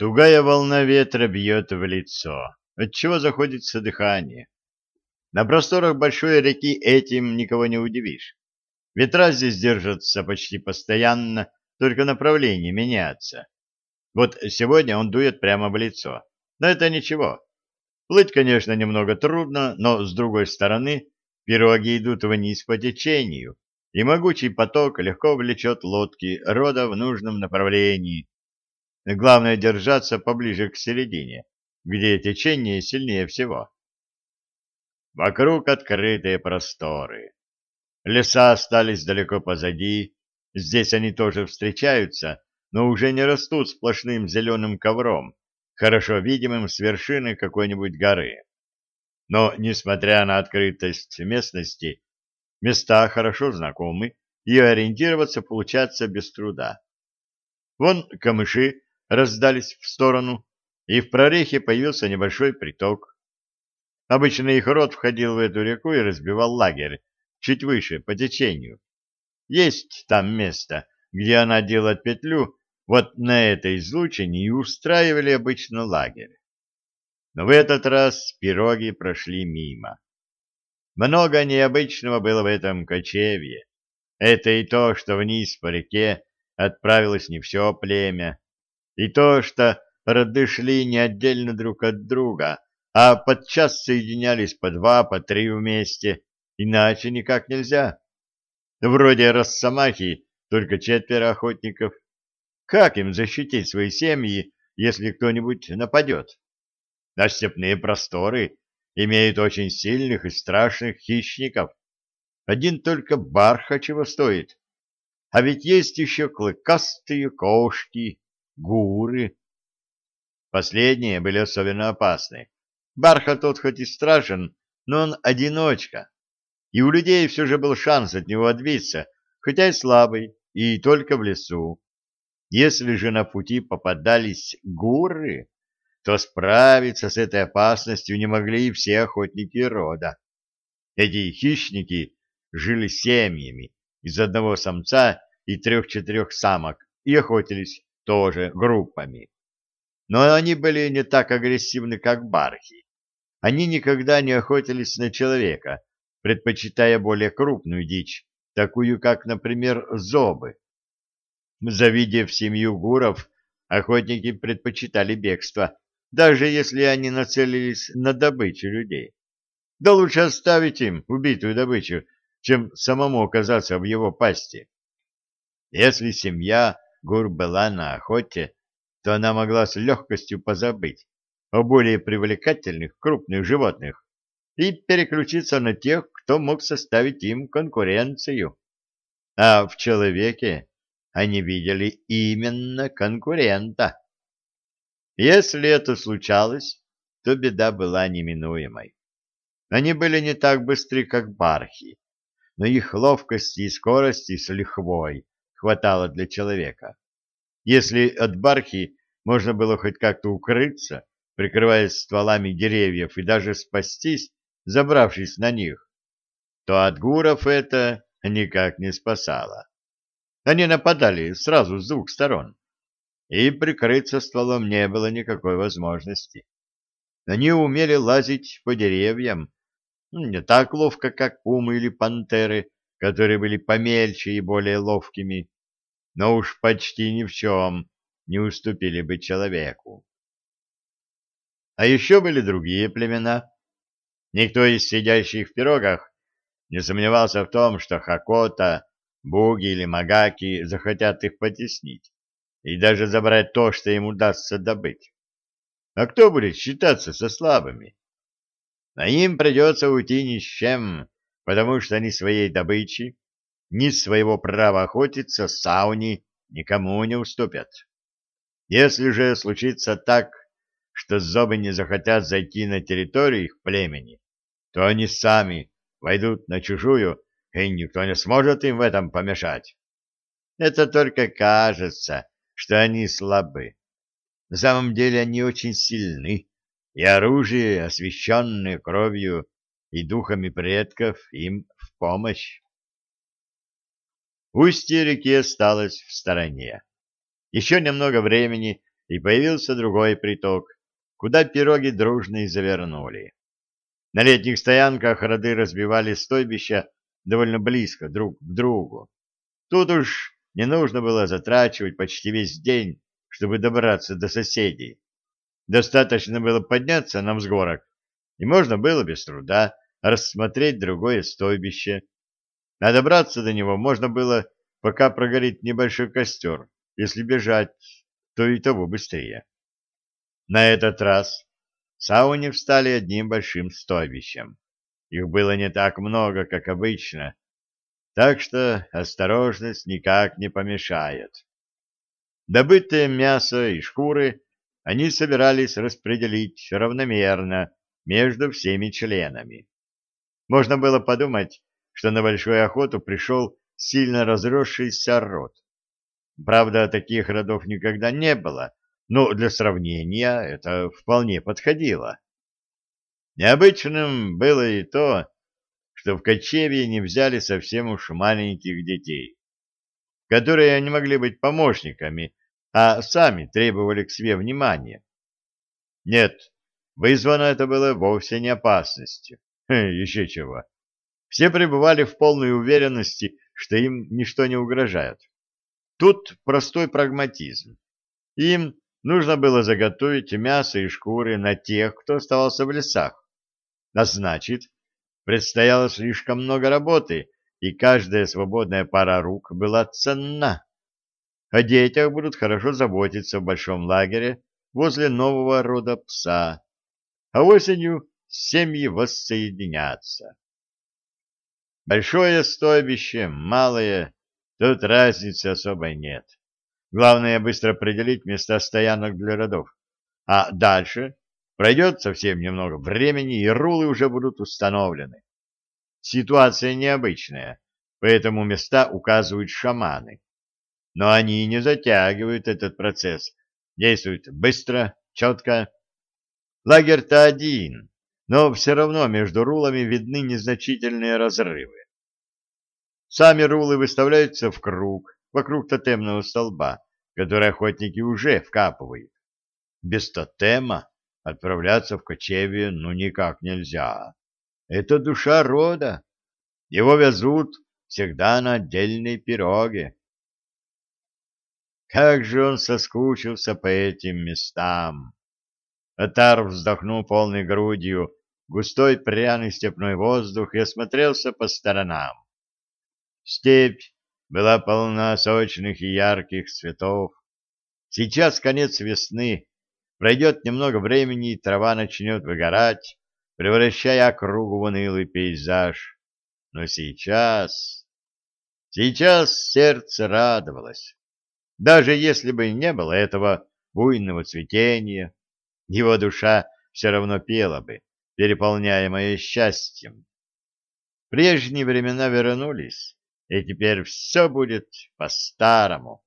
Тугая волна ветра бьет в лицо, отчего заходится дыхание. На просторах большой реки этим никого не удивишь. Ветра здесь держатся почти постоянно, только направление меняется. Вот сегодня он дует прямо в лицо. Но это ничего. Плыть, конечно, немного трудно, но, с другой стороны, пироги идут вниз по течению, и могучий поток легко влечет лодки рода в нужном направлении. Главное держаться поближе к середине, где течение сильнее всего. Вокруг открытые просторы. Леса остались далеко позади, здесь они тоже встречаются, но уже не растут сплошным зеленым ковром, хорошо видимым с вершины какой-нибудь горы. Но, несмотря на открытость местности, места хорошо знакомы, и ориентироваться получается без труда. Вон камыши раздались в сторону, и в прорехе появился небольшой приток. Обычно их рот входил в эту реку и разбивал лагерь, чуть выше, по течению. Есть там место, где она делает петлю, вот на этой излучине и устраивали обычно лагерь. Но в этот раз пироги прошли мимо. Много необычного было в этом кочевье. Это и то, что вниз по реке отправилось не все племя, и то, что роды шли не отдельно друг от друга, а подчас соединялись по два, по три вместе, иначе никак нельзя. Вроде Росомахи только четверо охотников. Как им защитить свои семьи, если кто-нибудь нападет? А степные просторы имеют очень сильных и страшных хищников. Один только барха чего стоит. А ведь есть еще клыкастые кошки, гуры. Последние были особенно опасны. Барха тот хоть и страшен, но он одиночка, и у людей все же был шанс от него отбиться, хотя и слабый, и только в лесу. Если же на пути попадались гуры, то справиться с этой опасностью не могли и все охотники рода. Эти хищники жили семьями из одного самца и трех-четырех самок и охотились тоже группами. Но они были не так агрессивны, как бархи. Они никогда не охотились на человека, предпочитая более крупную дичь, такую как, например, зобы. Завидев семью гуров, охотники предпочитали бегство, даже если они нацелились на добычу людей. Да лучше оставить им убитую добычу, чем самому оказаться в его пасти. Если семья гур была на охоте, то она могла с легкостью позабыть о более привлекательных крупных животных и переключиться на тех, кто мог составить им конкуренцию. А в человеке они видели именно конкурента. Если это случалось, то беда была неминуемой. Они были не так быстры, как бархи, но их ловкости и скорости с лихвой хватало для человека. Если от бархи можно было хоть как-то укрыться, прикрываясь стволами деревьев и даже спастись, забравшись на них, то от гуров это никак не спасало. Они нападали сразу с двух сторон, и прикрыться стволом не было никакой возможности. Они умели лазить по деревьям, ну, не так ловко, как пумы или пантеры, которые были помельче и более ловкими, но уж почти ни в чем не уступили бы человеку. А еще были другие племена. Никто из сидящих в пирогах не сомневался в том, что Хакота, Буги или Магаки захотят их потеснить и даже забрать то, что им удастся добыть. А кто будет считаться со слабыми? А им придется уйти ни с чем, потому что ни своей добычи, ни своего права охотиться сауни никому не уступят. Если же случится так, что зобы не захотят зайти на территорию их племени, то они сами войдут на чужую, и никто не сможет им в этом помешать. Это только кажется, что они слабы. На самом деле они очень сильны, и оружие, освященное кровью и духами предков, им в помощь. Устье реки осталось в стороне. Еще немного времени, и появился другой приток, куда пироги дружно и завернули. На летних стоянках роды разбивали стойбища довольно близко друг к другу. Тут уж не нужно было затрачивать почти весь день, чтобы добраться до соседей. Достаточно было подняться на взгорок, и можно было без труда рассмотреть другое стойбище. А добраться до него можно было, пока прогорит небольшой костер. Если бежать, то и того быстрее. На этот раз сауни встали одним большим стойбищем. Их было не так много, как обычно, так что осторожность никак не помешает. Добытое мясо и шкуры они собирались распределить равномерно между всеми членами. Можно было подумать, что на большую охоту пришел сильно разросшийся род. Правда, таких родов никогда не было, но для сравнения это вполне подходило. Необычным было и то, что в кочевье не взяли совсем уж маленьких детей, которые не могли быть помощниками, а сами требовали к себе внимания. Нет, вызвано это было вовсе не опасностью. Еще чего. Все пребывали в полной уверенности, что им ничто не угрожает. Тут простой прагматизм. Им нужно было заготовить мясо и шкуры на тех, кто оставался в лесах. А значит, предстояло слишком много работы, и каждая свободная пара рук была ценна. О детях будут хорошо заботиться в большом лагере возле нового рода пса, а осенью семьи воссоединятся. Большое стойбище, малое, тут разницы особой нет. Главное быстро определить места стоянок для родов. А дальше пройдет совсем немного времени, и рулы уже будут установлены. Ситуация необычная, поэтому места указывают шаманы. Но они не затягивают этот процесс, действуют быстро, четко. Лагерь-то один, но все равно между рулами видны незначительные разрывы. Сами рулы выставляются в круг вокруг тотемного столба, который охотники уже вкапывают. Без тотема отправляться в кочевье ну никак нельзя. Это душа рода. Его везут всегда на отдельной пироге. Как же он соскучился по этим местам! Атар вздохнул полной грудью густой пряный степной воздух и осмотрелся по сторонам. Степь была полна сочных и ярких цветов. Сейчас конец весны, пройдет немного времени, и трава начнет выгорать, превращая округу в унылый пейзаж. Но сейчас... Сейчас сердце радовалось. Даже если бы не было этого буйного цветения, его душа все равно пела бы, переполняемая счастьем. Прежние времена вернулись, и теперь все будет по-старому.